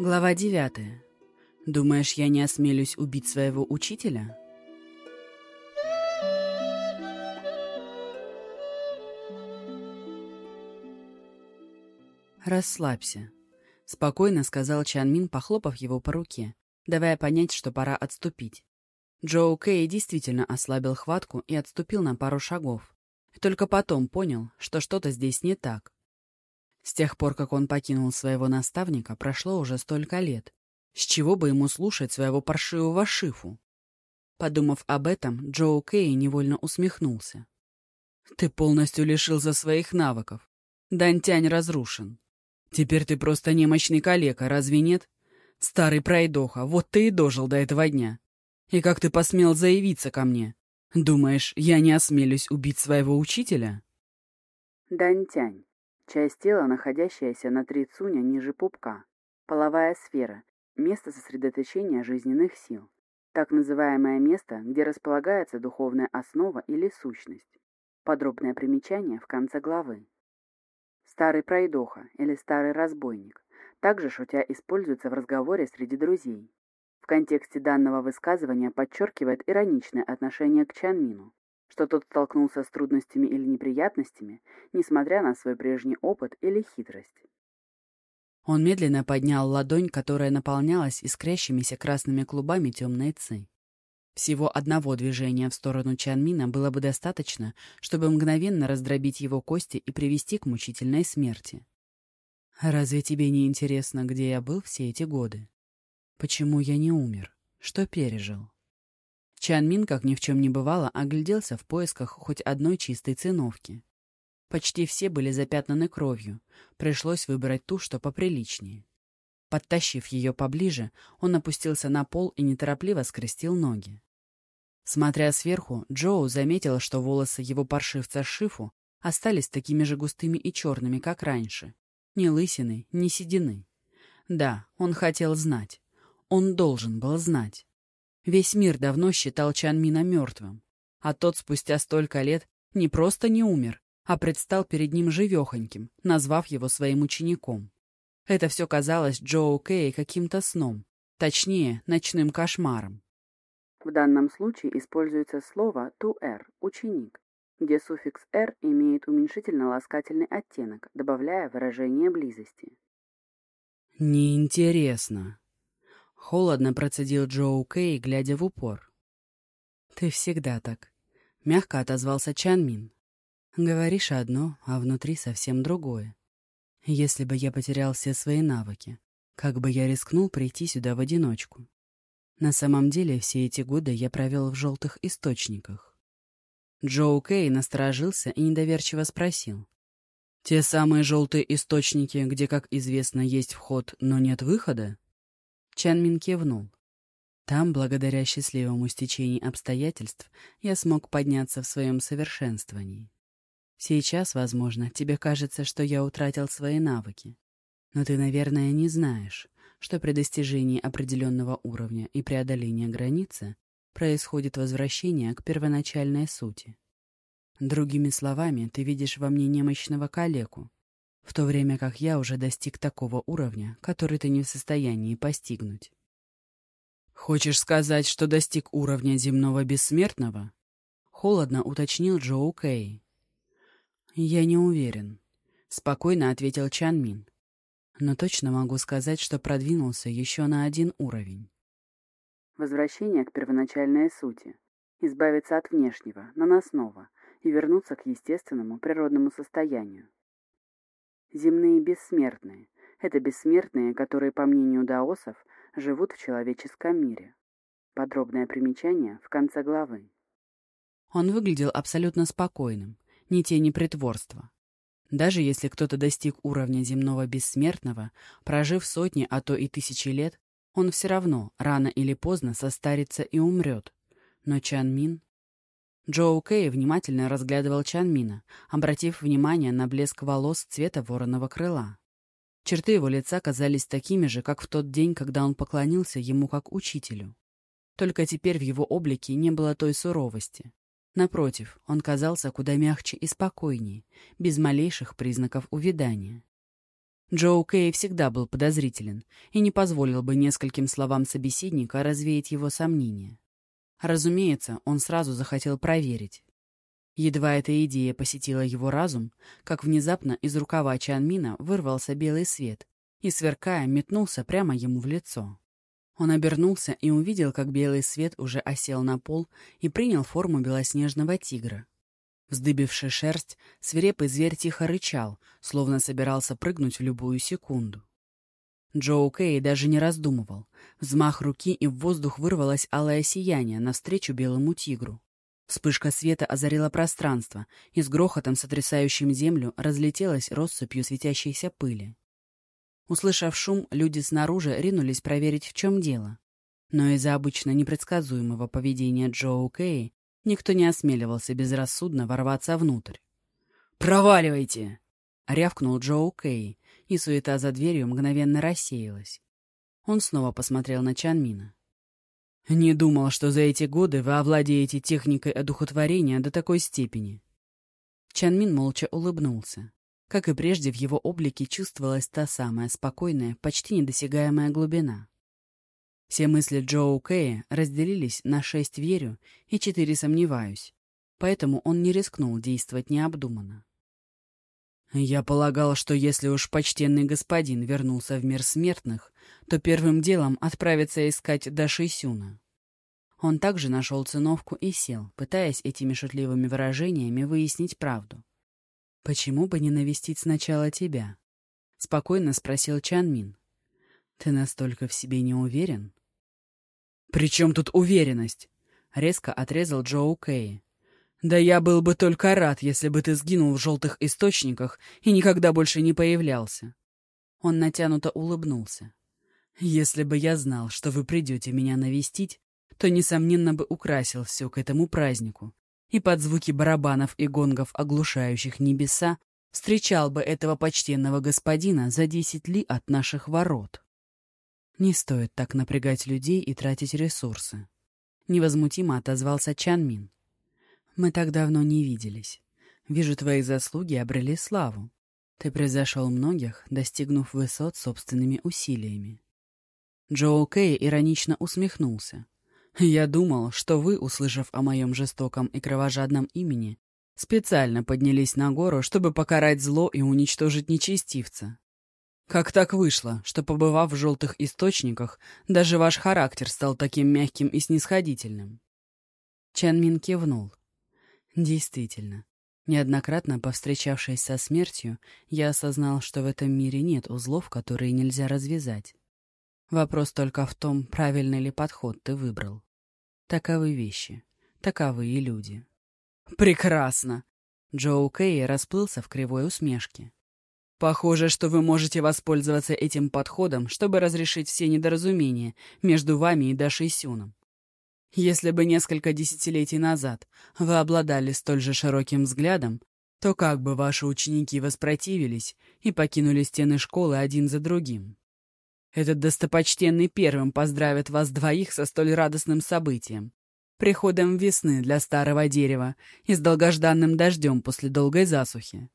Глава девятая. Думаешь, я не осмелюсь убить своего учителя? «Расслабься», — спокойно сказал Чан Мин, похлопав его по руке, давая понять, что пора отступить. Джоу Кэй действительно ослабил хватку и отступил на пару шагов. только потом понял, что что-то здесь не так. С тех пор, как он покинул своего наставника, прошло уже столько лет. С чего бы ему слушать своего паршивого шифу? Подумав об этом, Джоу Кэй невольно усмехнулся. «Ты полностью лишился своих навыков. Дантянь разрушен. Теперь ты просто немощный калека, разве нет? Старый пройдоха, вот ты и дожил до этого дня. И как ты посмел заявиться ко мне? Думаешь, я не осмелюсь убить своего учителя?» Дантянь. Часть тела, находящаяся на три цуня ниже пупка. Половая сфера. Место сосредоточения жизненных сил. Так называемое место, где располагается духовная основа или сущность. Подробное примечание в конце главы. Старый пройдоха или старый разбойник. Также шутя используется в разговоре среди друзей. В контексте данного высказывания подчеркивает ироничное отношение к Чанмину, что тот столкнулся с трудностями или неприятностями, несмотря на свой прежний опыт или хитрость. Он медленно поднял ладонь, которая наполнялась искрящимися красными клубами темной ци. Всего одного движения в сторону Чанмина было бы достаточно, чтобы мгновенно раздробить его кости и привести к мучительной смерти. «Разве тебе не интересно, где я был все эти годы? Почему я не умер? Что пережил?» Чанмин, как ни в чем не бывало, огляделся в поисках хоть одной чистой циновки. Почти все были запятнаны кровью, пришлось выбрать ту, что поприличнее. Подтащив ее поближе, он опустился на пол и неторопливо скрестил ноги. Смотря сверху, Джоу заметил, что волосы его паршивца Шифу остались такими же густыми и черными, как раньше. Ни лысины, ни седины. Да, он хотел знать. Он должен был знать. Весь мир давно считал Чанмина мертвым. А тот спустя столько лет не просто не умер, а предстал перед ним живехоньким, назвав его своим учеником. Это все казалось Джоу Кэй каким-то сном, точнее, ночным кошмаром. В данном случае используется слово «to-er» — «ученик», где суффикс «er» имеет уменьшительно-ласкательный оттенок, добавляя выражение близости. «Неинтересно», — холодно процедил Джоу Кэй, глядя в упор. «Ты всегда так», — мягко отозвался Чан Мин. «Говоришь одно, а внутри совсем другое. Если бы я потерял все свои навыки, как бы я рискнул прийти сюда в одиночку? На самом деле, все эти годы я провел в желтых источниках. Джоу Кэй насторожился и недоверчиво спросил. «Те самые желтые источники, где, как известно, есть вход, но нет выхода?» Чан Мин кивнул. Там, благодаря счастливому стечению обстоятельств, я смог подняться в своем совершенствовании. Сейчас, возможно, тебе кажется, что я утратил свои навыки. Но ты, наверное, не знаешь, что при достижении определенного уровня и преодолении границы происходит возвращение к первоначальной сути. Другими словами, ты видишь во мне немощного калеку, в то время как я уже достиг такого уровня, который ты не в состоянии постигнуть. «Хочешь сказать, что достиг уровня земного бессмертного?» — холодно уточнил Джоу Кэй. «Я не уверен», — спокойно ответил Чан Мин. «Но точно могу сказать, что продвинулся еще на один уровень». Возвращение к первоначальной сути. Избавиться от внешнего, наносного, и вернуться к естественному природному состоянию. Земные бессмертные — это бессмертные, которые, по мнению даосов, живут в человеческом мире. Подробное примечание в конце главы. Он выглядел абсолютно спокойным, ни тени притворства. Даже если кто-то достиг уровня земного бессмертного, прожив сотни, а то и тысячи лет, он все равно рано или поздно состарится и умрет. Но Чан Мин... Джоу Кэй внимательно разглядывал Чан Мина, обратив внимание на блеск волос цвета вороного крыла. Черты его лица казались такими же, как в тот день, когда он поклонился ему как учителю. Только теперь в его облике не было той суровости, Напротив, он казался куда мягче и спокойнее, без малейших признаков увядания. Джоу Кэй всегда был подозрителен и не позволил бы нескольким словам собеседника развеять его сомнения. Разумеется, он сразу захотел проверить. Едва эта идея посетила его разум, как внезапно из рукава Чанмина вырвался белый свет и, сверкая, метнулся прямо ему в лицо. Он обернулся и увидел, как белый свет уже осел на пол и принял форму белоснежного тигра. Вздыбивший шерсть, свирепый зверь тихо рычал, словно собирался прыгнуть в любую секунду. Джоу Кэй даже не раздумывал. Взмах руки, и в воздух вырвалось алое сияние навстречу белому тигру. Вспышка света озарила пространство, и с грохотом, сотрясающим землю, разлетелась россыпью светящейся пыли. Услышав шум, люди снаружи ринулись проверить, в чем дело. Но из-за обычно непредсказуемого поведения Джоу Кэй Никто не осмеливался безрассудно ворваться внутрь. «Проваливайте!» — рявкнул Джоу Кэй, и суета за дверью мгновенно рассеялась. Он снова посмотрел на Чанмина. «Не думал, что за эти годы вы овладеете техникой одухотворения до такой степени». Чанмин молча улыбнулся. Как и прежде, в его облике чувствовалась та самая спокойная, почти недосягаемая глубина. Все мысли Джоу Кэя разделились на шесть верю и четыре сомневаюсь, поэтому он не рискнул действовать необдуманно. Я полагал, что если уж почтенный господин вернулся в мир смертных, то первым делом отправится искать Даши Сюна. Он также нашел циновку и сел, пытаясь этими шутливыми выражениями выяснить правду. «Почему бы не навестить сначала тебя?» — спокойно спросил Чан Мин. «Ты настолько в себе не уверен?» «При чем тут уверенность?» — резко отрезал Джоу Кэй. «Да я был бы только рад, если бы ты сгинул в желтых источниках и никогда больше не появлялся». Он натянуто улыбнулся. «Если бы я знал, что вы придете меня навестить, то, несомненно, бы украсил все к этому празднику, и под звуки барабанов и гонгов, оглушающих небеса, встречал бы этого почтенного господина за десять ли от наших ворот». Не стоит так напрягать людей и тратить ресурсы. Невозмутимо отозвался Чанмин. Мы так давно не виделись. Вижу, твои заслуги обрели славу. Ты превзошел многих, достигнув высот собственными усилиями. Джоу Кэй иронично усмехнулся. «Я думал, что вы, услышав о моем жестоком и кровожадном имени, специально поднялись на гору, чтобы покарать зло и уничтожить нечестивца. Как так вышло, что, побывав в желтых источниках, даже ваш характер стал таким мягким и снисходительным? Чан Мин кивнул. Действительно, неоднократно повстречавшись со смертью, я осознал, что в этом мире нет узлов, которые нельзя развязать. Вопрос только в том, правильный ли подход ты выбрал. Таковы вещи, таковы и люди. Прекрасно! Джоу Кэй расплылся в кривой усмешке. Похоже, что вы можете воспользоваться этим подходом, чтобы разрешить все недоразумения между вами и Дашей Сюном. Если бы несколько десятилетий назад вы обладали столь же широким взглядом, то как бы ваши ученики воспротивились и покинули стены школы один за другим? Этот достопочтенный первым поздравит вас двоих со столь радостным событием, приходом весны для старого дерева и с долгожданным дождем после долгой засухи.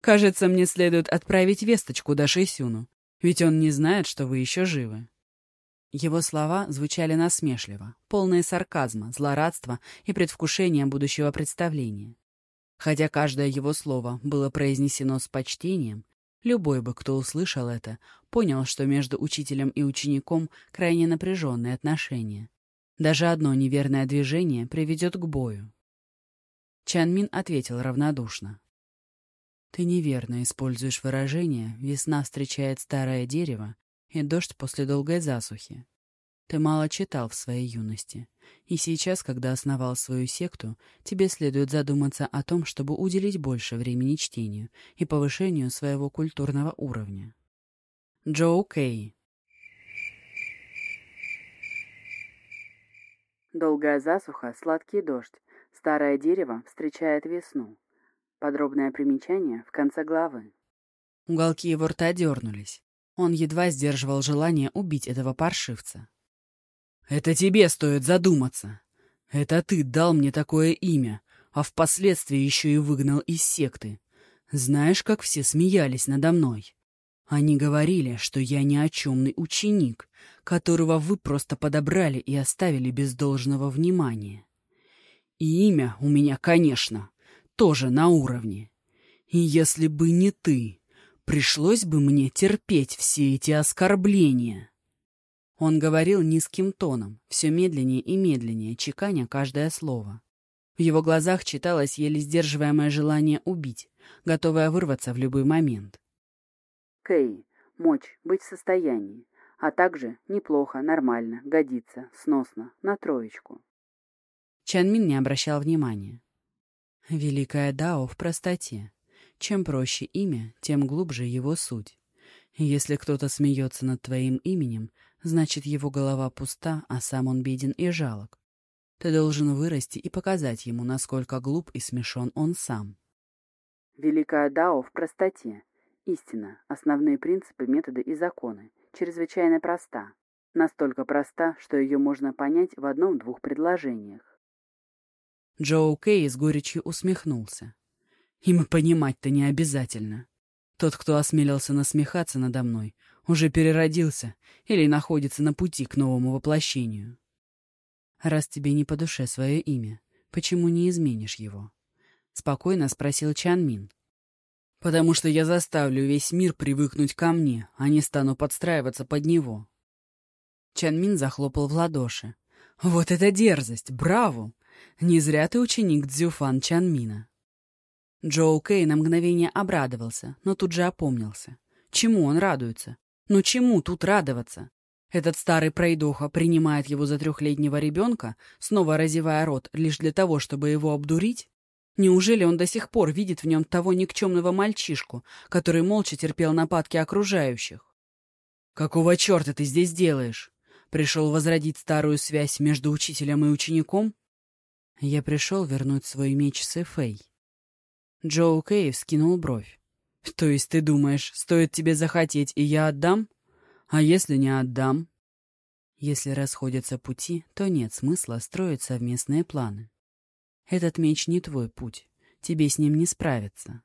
Кажется, мне следует отправить весточку до Шисюну, ведь он не знает, что вы еще живы». Его слова звучали насмешливо, полные сарказма, злорадства и предвкушения будущего представления. Хотя каждое его слово было произнесено с почтением, любой бы, кто услышал это, понял, что между учителем и учеником крайне напряженные отношения. Даже одно неверное движение приведет к бою. Чанмин ответил равнодушно. Ты неверно используешь выражение «весна встречает старое дерево» и «дождь после долгой засухи». Ты мало читал в своей юности, и сейчас, когда основал свою секту, тебе следует задуматься о том, чтобы уделить больше времени чтению и повышению своего культурного уровня. Джоу Кей Долгая засуха, сладкий дождь, старое дерево встречает весну. Подробное примечание в конце главы. Уголки его рта дернулись. Он едва сдерживал желание убить этого паршивца. «Это тебе стоит задуматься. Это ты дал мне такое имя, а впоследствии еще и выгнал из секты. Знаешь, как все смеялись надо мной? Они говорили, что я ни о чемный ученик, которого вы просто подобрали и оставили без должного внимания. И имя у меня, конечно, тоже на уровне. И если бы не ты, пришлось бы мне терпеть все эти оскорбления. Он говорил низким тоном, все медленнее и медленнее, чеканя каждое слово. В его глазах читалось еле сдерживаемое желание убить, готовое вырваться в любой момент. Кэй, мочь, быть в состоянии, а также неплохо, нормально, годится, сносно, на троечку. Чанмин не обращал внимания. Великая Дао в простоте. Чем проще имя, тем глубже его суть. Если кто-то смеется над твоим именем, значит, его голова пуста, а сам он беден и жалок. Ты должен вырасти и показать ему, насколько глуп и смешон он сам. Великая Дао в простоте. Истина, основные принципы, методы и законы. Чрезвычайно проста. Настолько проста, что ее можно понять в одном-двух предложениях. Джоу Кей с горечью усмехнулся. Им понимать-то не обязательно. Тот, кто осмелился насмехаться надо мной, уже переродился или находится на пути к новому воплощению. Раз тебе не по душе свое имя, почему не изменишь его? Спокойно спросил Чан Мин. Потому что я заставлю весь мир привыкнуть ко мне, а не стану подстраиваться под него. Чан Мин захлопал в ладоши. Вот это дерзость! Браво! Не зря ты ученик Цзюфан Чанмина. Джоу Кэй на мгновение обрадовался, но тут же опомнился. Чему он радуется? Ну чему тут радоваться? Этот старый пройдоха принимает его за трехлетнего ребенка, снова разевая рот лишь для того, чтобы его обдурить? Неужели он до сих пор видит в нем того никчемного мальчишку, который молча терпел нападки окружающих? «Какого черта ты здесь делаешь? Пришел возродить старую связь между учителем и учеником?» Я пришел вернуть свой меч Сэфэй. Джоу Кэй вскинул бровь. «То есть ты думаешь, стоит тебе захотеть, и я отдам? А если не отдам?» Если расходятся пути, то нет смысла строить совместные планы. Этот меч не твой путь. Тебе с ним не справиться.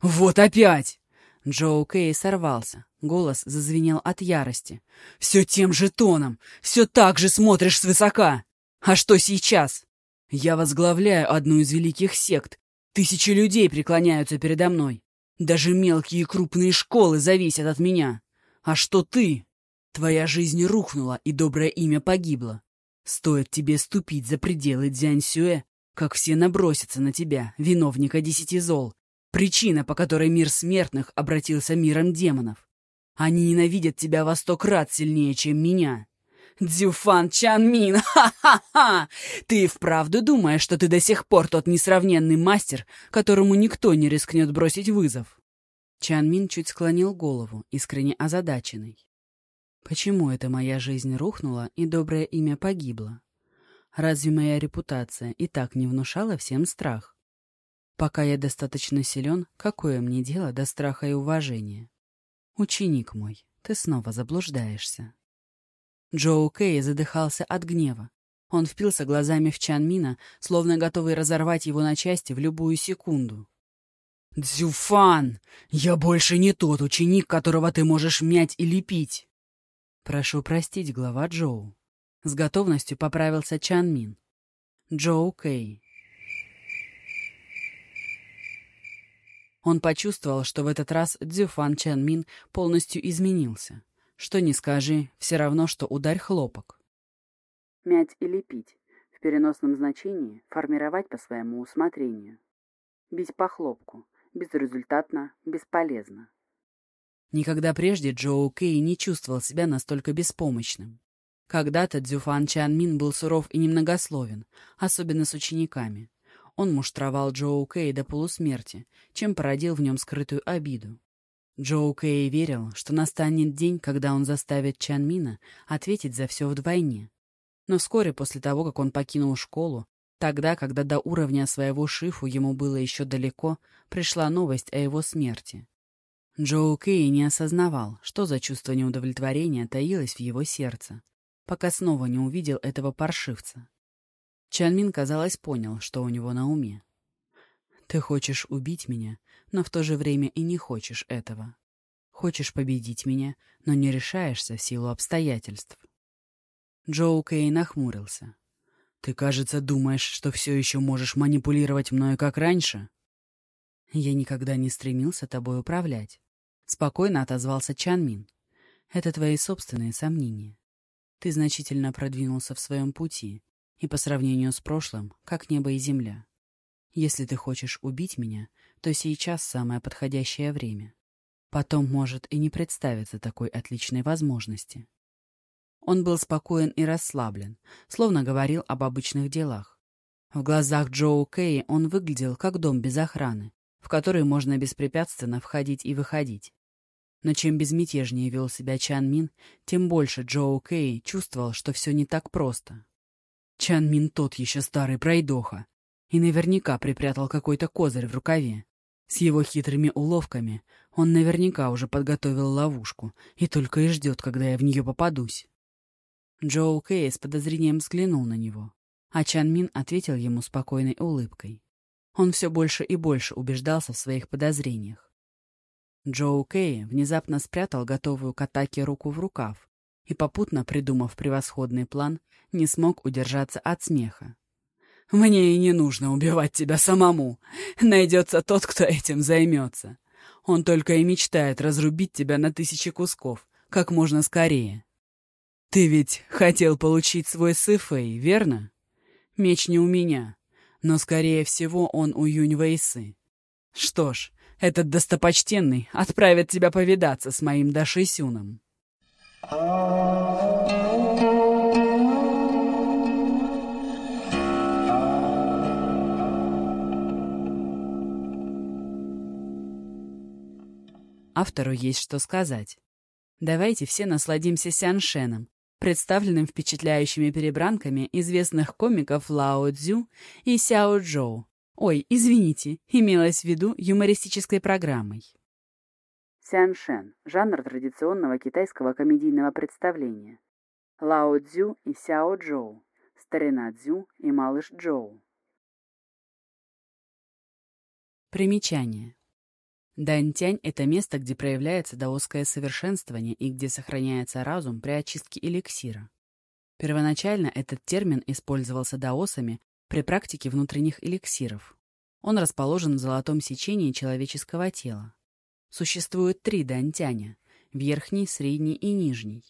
«Вот опять!» Джоу Кэй сорвался. Голос зазвенел от ярости. «Все тем же тоном! Все так же смотришь свысока! А что сейчас? Я возглавляю одну из великих сект, Тысячи людей преклоняются передо мной. Даже мелкие и крупные школы зависят от меня. А что ты? Твоя жизнь рухнула, и доброе имя погибло. Стоит тебе ступить за пределы Дзяньсюэ, как все набросятся на тебя, виновника десяти зол, причина, по которой мир смертных обратился миром демонов. Они ненавидят тебя во сто крат сильнее, чем меня. Дзюфан Чанмин, ха-ха-ха! Ты вправду думаешь, что ты до сих пор тот несравненный мастер, которому никто не рискнет бросить вызов?» Чанмин чуть склонил голову, искренне озадаченный. «Почему эта моя жизнь рухнула и доброе имя погибло? Разве моя репутация и так не внушала всем страх? Пока я достаточно силен, какое мне дело до страха и уважения? Ученик мой, ты снова заблуждаешься». Джоу Кэй задыхался от гнева. Он впился глазами в Чан Мина, словно готовый разорвать его на части в любую секунду. «Дзюфан! Я больше не тот ученик, которого ты можешь мять и лепить!» «Прошу простить, глава Джоу». С готовностью поправился Чан Мин. Джоу Кэй. Он почувствовал, что в этот раз Дзюфан Чан Мин полностью изменился. Что ни скажи, все равно, что ударь хлопок. Мять или пить. В переносном значении формировать по своему усмотрению. Бить по хлопку. Безрезультатно, бесполезно. Никогда прежде Джоу Кэй не чувствовал себя настолько беспомощным. Когда-то Дзюфан Чан был суров и немногословен, особенно с учениками. Он муштровал Джоу Кэй до полусмерти, чем породил в нем скрытую обиду. Джоу Кэй верил, что настанет день, когда он заставит Чан Мина ответить за все вдвойне. Но вскоре после того, как он покинул школу, тогда, когда до уровня своего шифу ему было еще далеко, пришла новость о его смерти. Джоу Кэй не осознавал, что за чувство неудовлетворения таилось в его сердце, пока снова не увидел этого паршивца. Чан Мин, казалось, понял, что у него на уме. Ты хочешь убить меня, но в то же время и не хочешь этого. Хочешь победить меня, но не решаешься в силу обстоятельств. Джоу Кей нахмурился. «Ты, кажется, думаешь, что все еще можешь манипулировать мною, как раньше?» «Я никогда не стремился тобой управлять», — спокойно отозвался Чан Мин. «Это твои собственные сомнения. Ты значительно продвинулся в своем пути, и по сравнению с прошлым, как небо и земля. Если ты хочешь убить меня, то сейчас самое подходящее время. Потом может и не представиться такой отличной возможности. Он был спокоен и расслаблен, словно говорил об обычных делах. В глазах Джоу Кэй он выглядел как дом без охраны, в который можно беспрепятственно входить и выходить. Но чем безмятежнее вел себя Чан Мин, тем больше Джоу Кэй чувствовал, что все не так просто. Чан Мин тот еще старый пройдоха, и наверняка припрятал какой-то козырь в рукаве. С его хитрыми уловками он наверняка уже подготовил ловушку и только и ждет, когда я в нее попадусь. Джоу Кэй с подозрением взглянул на него, а Чан Мин ответил ему спокойной улыбкой. Он все больше и больше убеждался в своих подозрениях. Джоу Кэй внезапно спрятал готовую к атаке руку в рукав и, попутно придумав превосходный план, не смог удержаться от смеха. Мне и не нужно убивать тебя самому. Найдется тот, кто этим займется. Он только и мечтает разрубить тебя на тысячи кусков, как можно скорее. Ты ведь хотел получить свой Сыфэй, верно? Меч не у меня, но, скорее всего, он у Юнь Вэйсы. Что ж, этот достопочтенный отправит тебя повидаться с моим Дашисюном. Автору есть что сказать. Давайте все насладимся Сяншеном, представленным впечатляющими перебранками известных комиков Лао Цзю и Сяо Джоу. Ой, извините, имелось в виду юмористической программой. Сяншен – жанр традиционного китайского комедийного представления. Лао Цзю и Сяо Джоу – старина Цзю и малыш Джоу. Примечание. Дантянь — это место, где проявляется даосское совершенствование и где сохраняется разум при очистке эликсира. Первоначально этот термин использовался даосами при практике внутренних эликсиров. Он расположен в золотом сечении человеческого тела. Существует три дантяня — верхний, средний и нижний.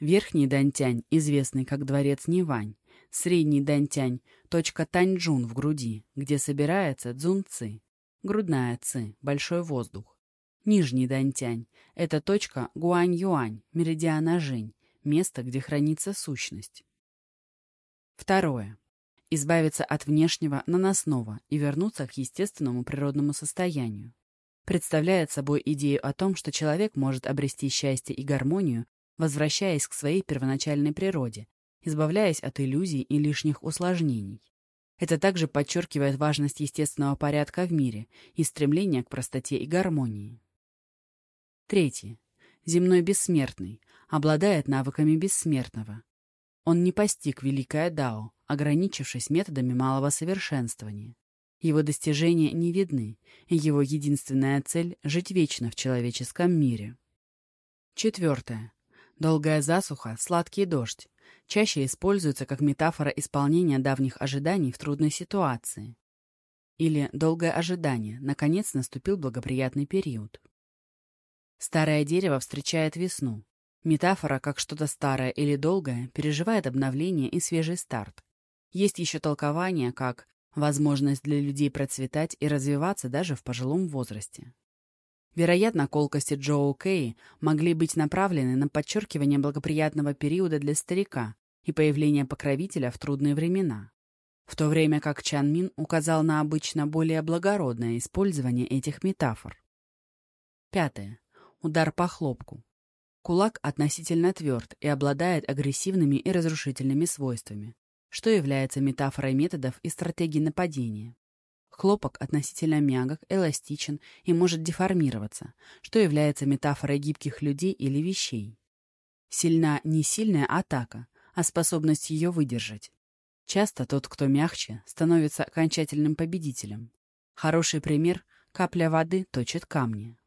Верхний дантянь, известный как дворец Нивань, средний дантянь — точка Таньчжун в груди, где собирается дзунцы, Грудная ци, большой воздух. Нижний Дантянь – это точка Гуань-Юань, меридиана Жень, место, где хранится сущность. Второе. Избавиться от внешнего наносного и вернуться к естественному природному состоянию. Представляет собой идею о том, что человек может обрести счастье и гармонию, возвращаясь к своей первоначальной природе, избавляясь от иллюзий и лишних усложнений. Это также подчеркивает важность естественного порядка в мире и стремление к простоте и гармонии. Третье. Земной бессмертный обладает навыками бессмертного. Он не постиг великое Дао, ограничившись методами малого совершенствования. Его достижения не видны, и его единственная цель — жить вечно в человеческом мире. Четвертое. Долгая засуха, сладкий дождь чаще используется как метафора исполнения давних ожиданий в трудной ситуации. Или долгое ожидание, наконец наступил благоприятный период. Старое дерево встречает весну. Метафора, как что-то старое или долгое, переживает обновление и свежий старт. Есть еще толкование, как возможность для людей процветать и развиваться даже в пожилом возрасте. Вероятно, колкости Джоу Кэй могли быть направлены на подчеркивание благоприятного периода для старика и появление покровителя в трудные времена, в то время как Чан Мин указал на обычно более благородное использование этих метафор. Пятое. Удар по хлопку. Кулак относительно тверд и обладает агрессивными и разрушительными свойствами, что является метафорой методов и стратегий нападения. Хлопок относительно мягок, эластичен и может деформироваться, что является метафорой гибких людей или вещей. Сильна не сильная атака, а способность ее выдержать. Часто тот, кто мягче, становится окончательным победителем. Хороший пример — капля воды точит камни.